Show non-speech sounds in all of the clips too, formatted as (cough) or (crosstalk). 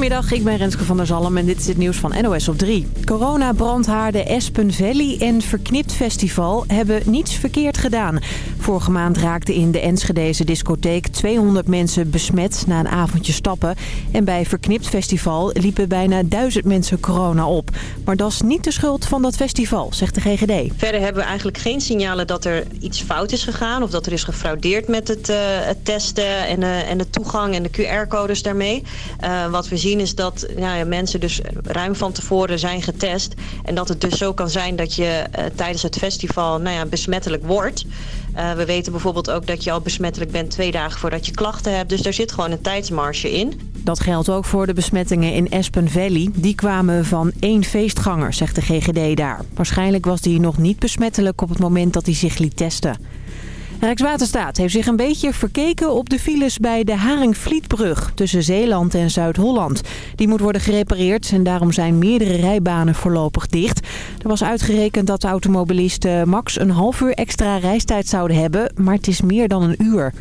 Goedemiddag, ik ben Renske van der Zalm en dit is het nieuws van NOS op 3. Corona-brandhaarden Espen Valley en Verknipt Festival hebben niets verkeerd gedaan. Vorige maand raakten in de Enschedeze discotheek 200 mensen besmet na een avondje stappen. En bij Verknipt Festival liepen bijna 1000 mensen corona op. Maar dat is niet de schuld van dat festival, zegt de GGD. Verder hebben we eigenlijk geen signalen dat er iets fout is gegaan... of dat er is gefraudeerd met het, uh, het testen en, uh, en de toegang en de QR-codes daarmee. Uh, wat we zien is dat nou ja, mensen dus ruim van tevoren zijn getest. En dat het dus zo kan zijn dat je tijdens het festival nou ja, besmettelijk wordt. Uh, we weten bijvoorbeeld ook dat je al besmettelijk bent twee dagen voordat je klachten hebt. Dus daar zit gewoon een tijdsmarge in. Dat geldt ook voor de besmettingen in Aspen Valley. Die kwamen van één feestganger, zegt de GGD daar. Waarschijnlijk was die nog niet besmettelijk op het moment dat hij zich liet testen. Rijkswaterstaat heeft zich een beetje verkeken op de files bij de Haringvlietbrug tussen Zeeland en Zuid-Holland. Die moet worden gerepareerd en daarom zijn meerdere rijbanen voorlopig dicht. Er was uitgerekend dat de automobilisten max een half uur extra reistijd zouden hebben, maar het is meer dan een uur.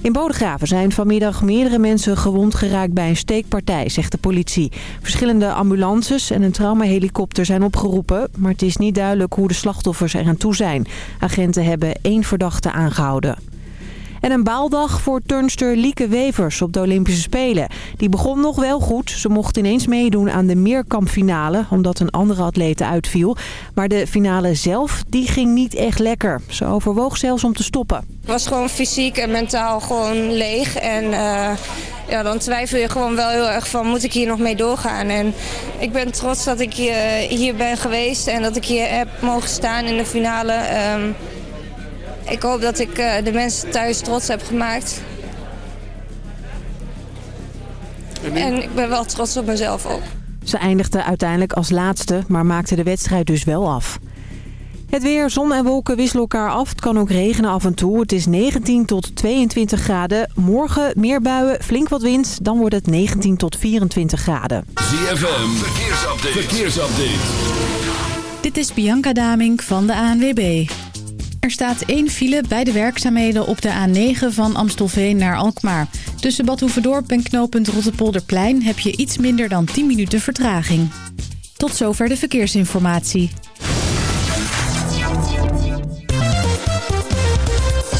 In Bodegraven zijn vanmiddag meerdere mensen gewond geraakt bij een steekpartij, zegt de politie. Verschillende ambulances en een traumahelikopter zijn opgeroepen, maar het is niet duidelijk hoe de slachtoffers er aan toe zijn. Agenten hebben één verdachte aangehouden. En een baaldag voor turnster Lieke Wevers op de Olympische Spelen. Die begon nog wel goed. Ze mocht ineens meedoen aan de meerkampfinale, omdat een andere atlete uitviel. Maar de finale zelf, die ging niet echt lekker. Ze overwoog zelfs om te stoppen. Ik was gewoon fysiek en mentaal gewoon leeg. En uh, ja, dan twijfel je gewoon wel heel erg van, moet ik hier nog mee doorgaan? En ik ben trots dat ik hier, hier ben geweest en dat ik hier heb mogen staan in de finale. Um, ik hoop dat ik uh, de mensen thuis trots heb gemaakt. En, en ik ben wel trots op mezelf ook. Ze eindigde uiteindelijk als laatste, maar maakte de wedstrijd dus wel af. Het weer, zon en wolken wisselen elkaar af. Het kan ook regenen af en toe. Het is 19 tot 22 graden. Morgen meer buien, flink wat wind. Dan wordt het 19 tot 24 graden. ZFM, verkeersupdate. verkeersupdate. Dit is Bianca Damink van de ANWB. Er staat één file bij de werkzaamheden op de A9 van Amstelveen naar Alkmaar. Tussen Bad en knooppunt Rottepolderplein heb je iets minder dan 10 minuten vertraging. Tot zover de verkeersinformatie.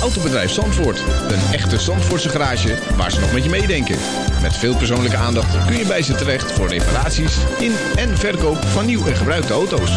Autobedrijf Zandvoort. Een echte Zandvoortse garage waar ze nog met je meedenken. Met veel persoonlijke aandacht kun je bij ze terecht voor reparaties in en verkoop van nieuw en gebruikte auto's.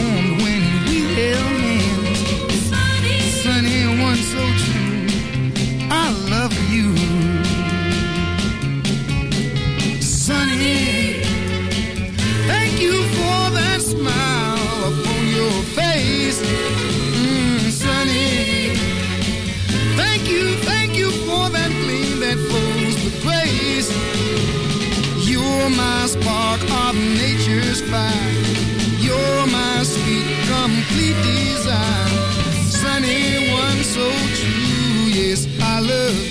nature's. You're my sweet, complete desire. Sunny one, so true. Yes, I love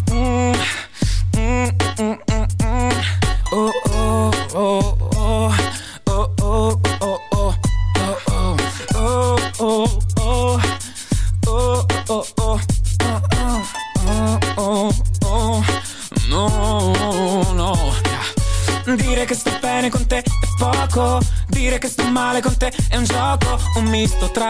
Dire che sto bene con te è poco Dire che sto male con te è un gioco Un misto tra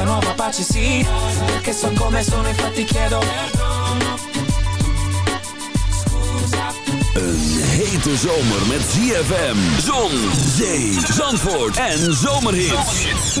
amicizia nuova pace sì. Perché so come sono infatti chiedo Perdono. Een hete zomer met ZFM, zon, zee, zandvoort en zomerhits.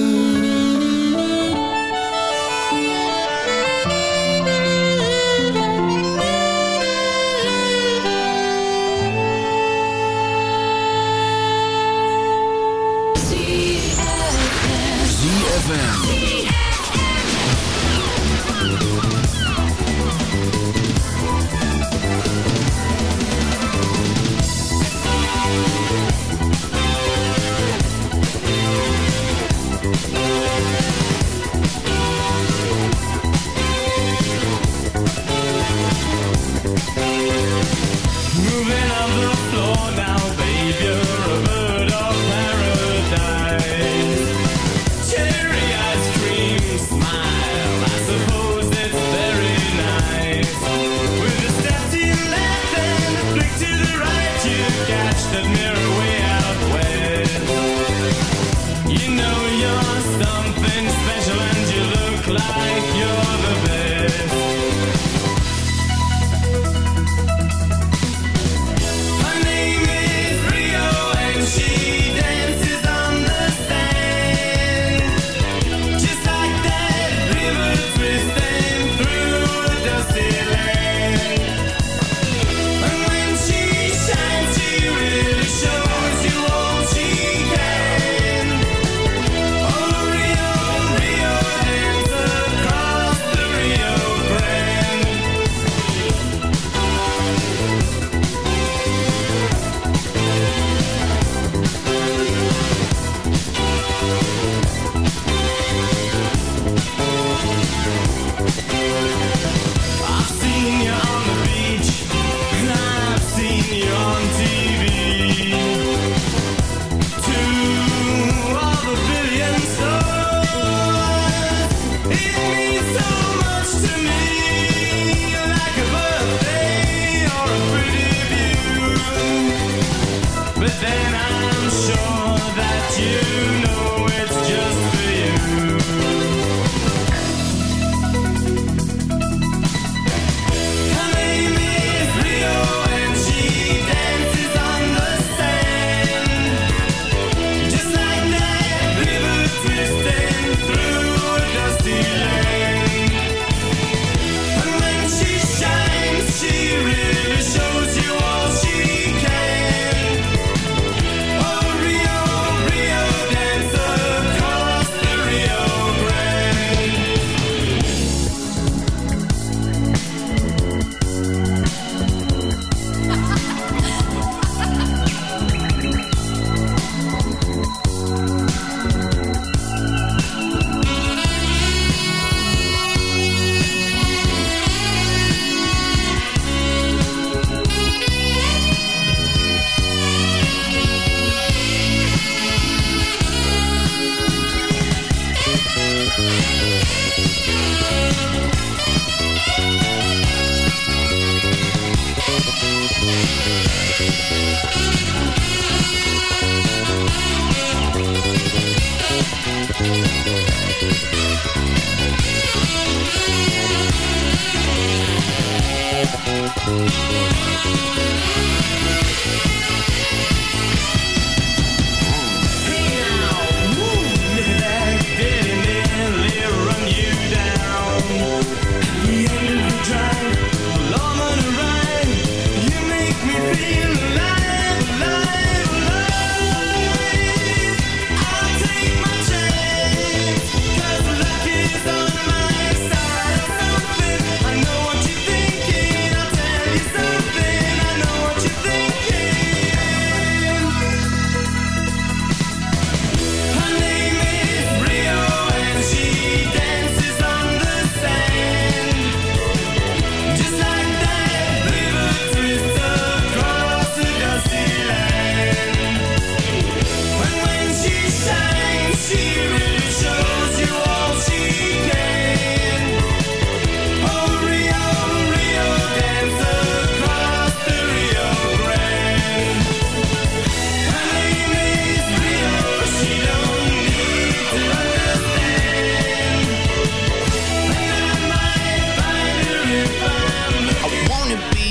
wanna be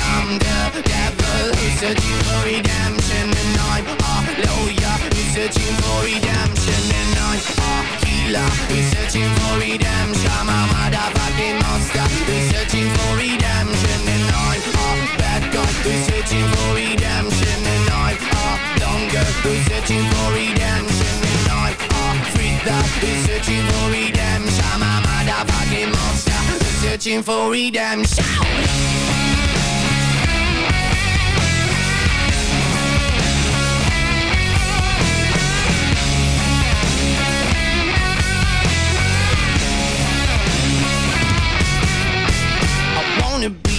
I'm the devil who's searching for redemption And I'm a lawyer who's searching for redemption And I'm a healer who's searching for redemption I'm a motherfucking monster who's searching for redemption And I'm a bad guy who's searching for redemption And I'm a longer who's searching for redemption And I'm a freak who's searching for redemption I'm a motherfucking monster who's searching for redemption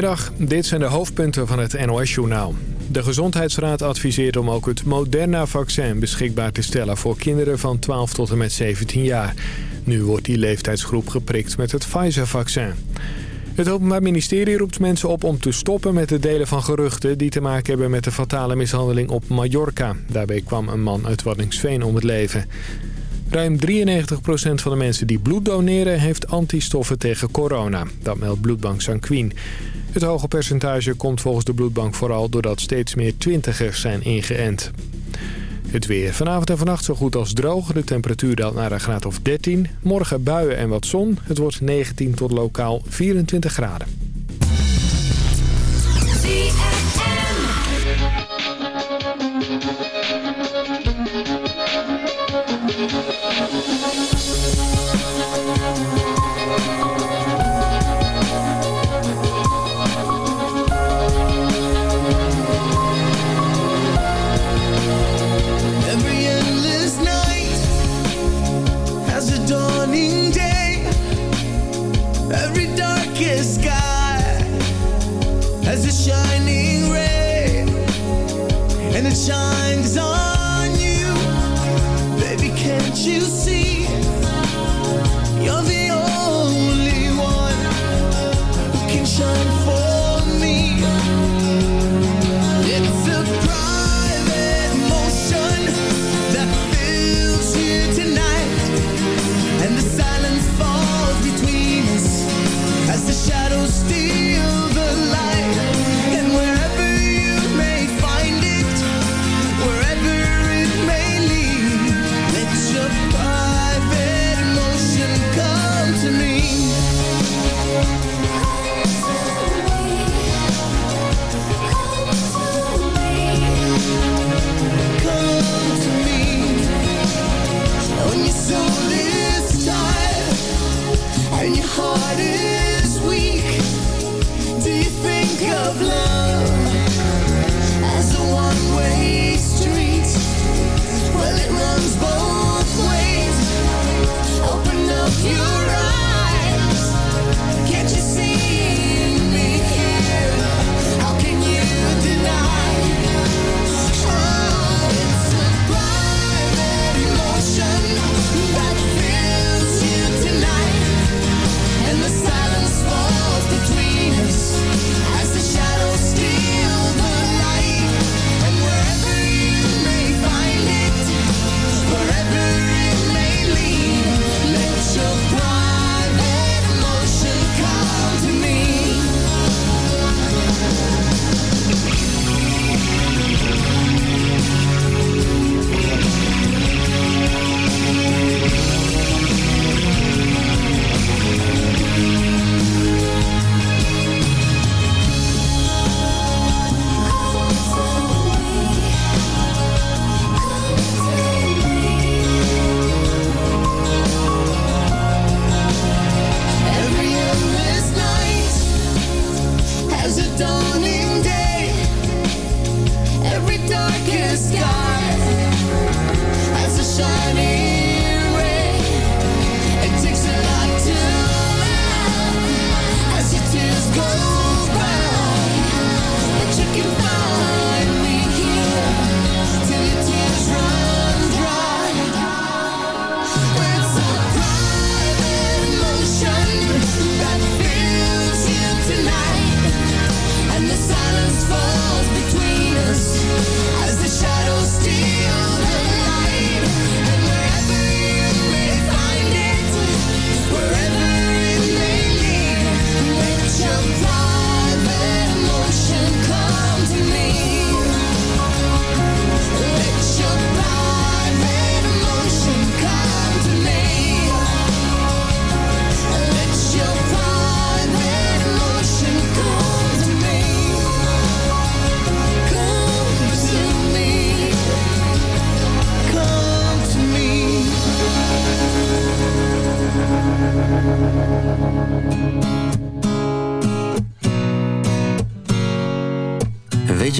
Goedemiddag, dit zijn de hoofdpunten van het NOS-journaal. De Gezondheidsraad adviseert om ook het Moderna-vaccin beschikbaar te stellen... voor kinderen van 12 tot en met 17 jaar. Nu wordt die leeftijdsgroep geprikt met het Pfizer-vaccin. Het Openbaar Ministerie roept mensen op om te stoppen met het delen van geruchten... die te maken hebben met de fatale mishandeling op Mallorca. Daarbij kwam een man uit Waddinxveen om het leven. Ruim 93% van de mensen die bloed doneren heeft antistoffen tegen corona. Dat meldt bloedbank Sanquin. Het hoge percentage komt volgens de bloedbank vooral doordat steeds meer twintigers zijn ingeënt. Het weer. Vanavond en vannacht zo goed als droog. De temperatuur daalt naar een graad of 13. Morgen buien en wat zon. Het wordt 19 tot lokaal 24 graden.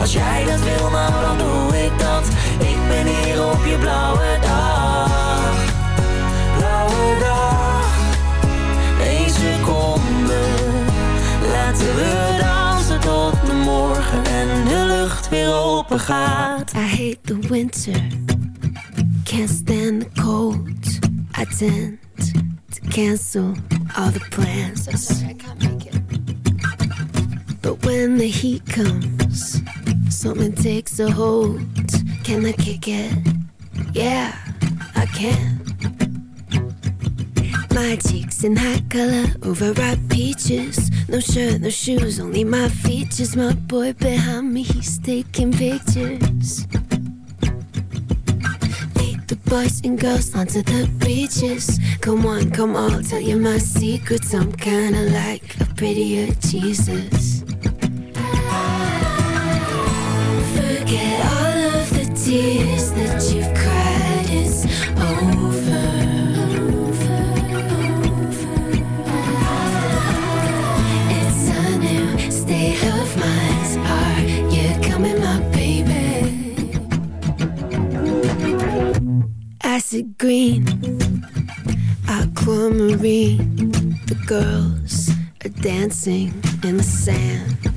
Als jij dat wil, nou dan doe ik dat. Ik ben hier op je blauwe dag. Blauwe dag. Eén seconde. Laten we dansen tot de morgen en de lucht weer open gaat. I hate the winter. Can't stand the cold. I tend to cancel all the plans. But when the heat comes, something takes a hold. Can I kick it? Yeah, I can. My cheeks in hot color, overripe peaches. No shirt, no shoes, only my features. My boy behind me, he's taking pictures. Lead the boys and girls onto the beaches. Come on, come on, I'll tell you my secrets. I'm kinda like a prettier Jesus. Dancing in the sand.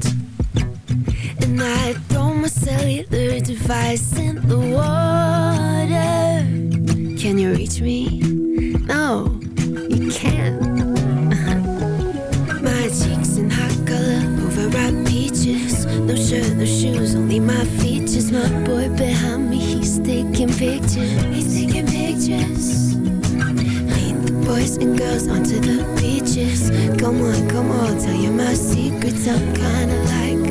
I throw my cellular device in the water. Can you reach me? No, you can't. (laughs) my cheeks in hot color, overripe peaches. No shirt, no shoes, only my features. My boy behind me, he's taking pictures. He's taking pictures. Boys and girls onto the beaches. Come on, come on, tell you my secrets. I'm kinda like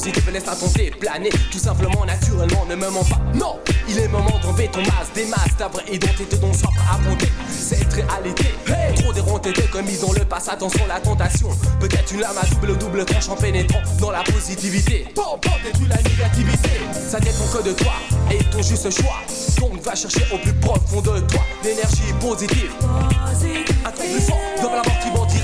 Positif et laisse à tenter planer. Tout simplement, naturellement, ne me mens pas. Non, il est moment d'enlever ton masque, des masques, ta vraie identité dont soif à affronter cette réalité. Trop déronté de commis dans le passé, attention la tentation. Peut-être une lame à double double tranche en pénétrant dans la positivité. Bon, bon, détruis la négativité. Ça dépend que de toi et ton juste choix. Donc va chercher au plus profond de toi l'énergie positive. Un truc plus fort, dans la mort qui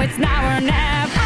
it's now or never.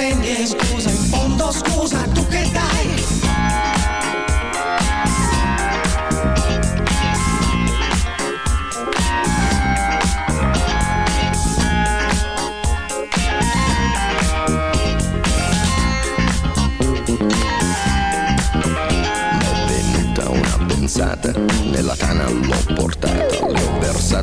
che pretendi e scusa in fondo scusa tu che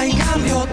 In cambio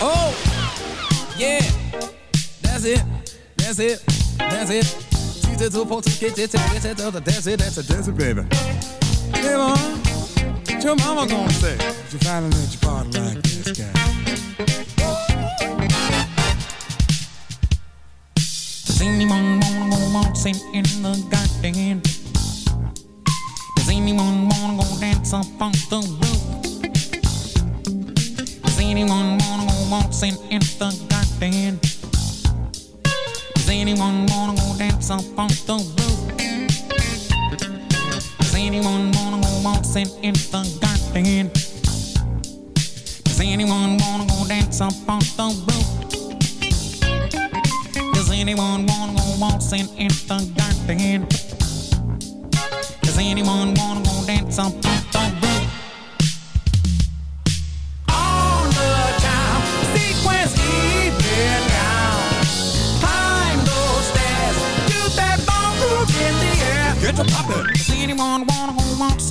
Oh, yeah, that's it, that's it, that's it. She's the two folks get it, get it, that's it, that's it, that's it, baby. Hey, what your mama gonna say? You finally let your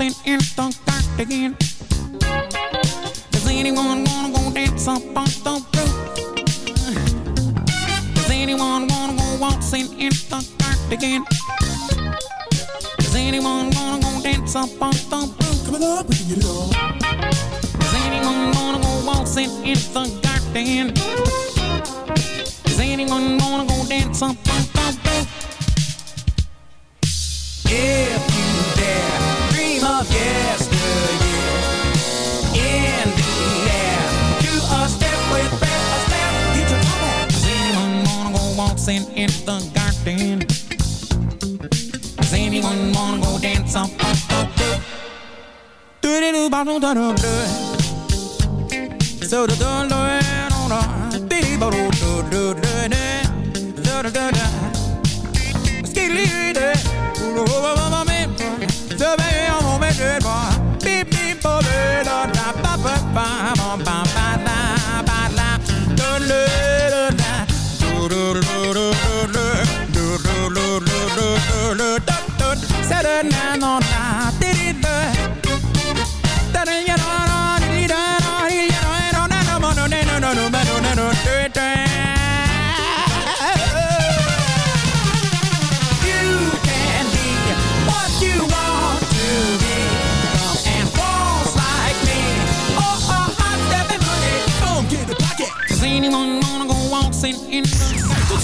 waltzing in the garden? Does anyone wanna go dance up on the roof? Does anyone wanna go waltzing in the garden? Does anyone wanna go dance up on the roof? Come on, bring it on. Does anyone wanna go waltzing in the garden? Does anyone wanna go dance up on the roof? If you dare dream of yesteryear in the air, do a step with a step, get your on. Does anyone wanna go waltzing in the garden? Does anyone wanna go dance up on the roof? Do do do ba do do do do. So do do do do do. Dee ba do do do do do. Do do do do. Skidly do. Do do ba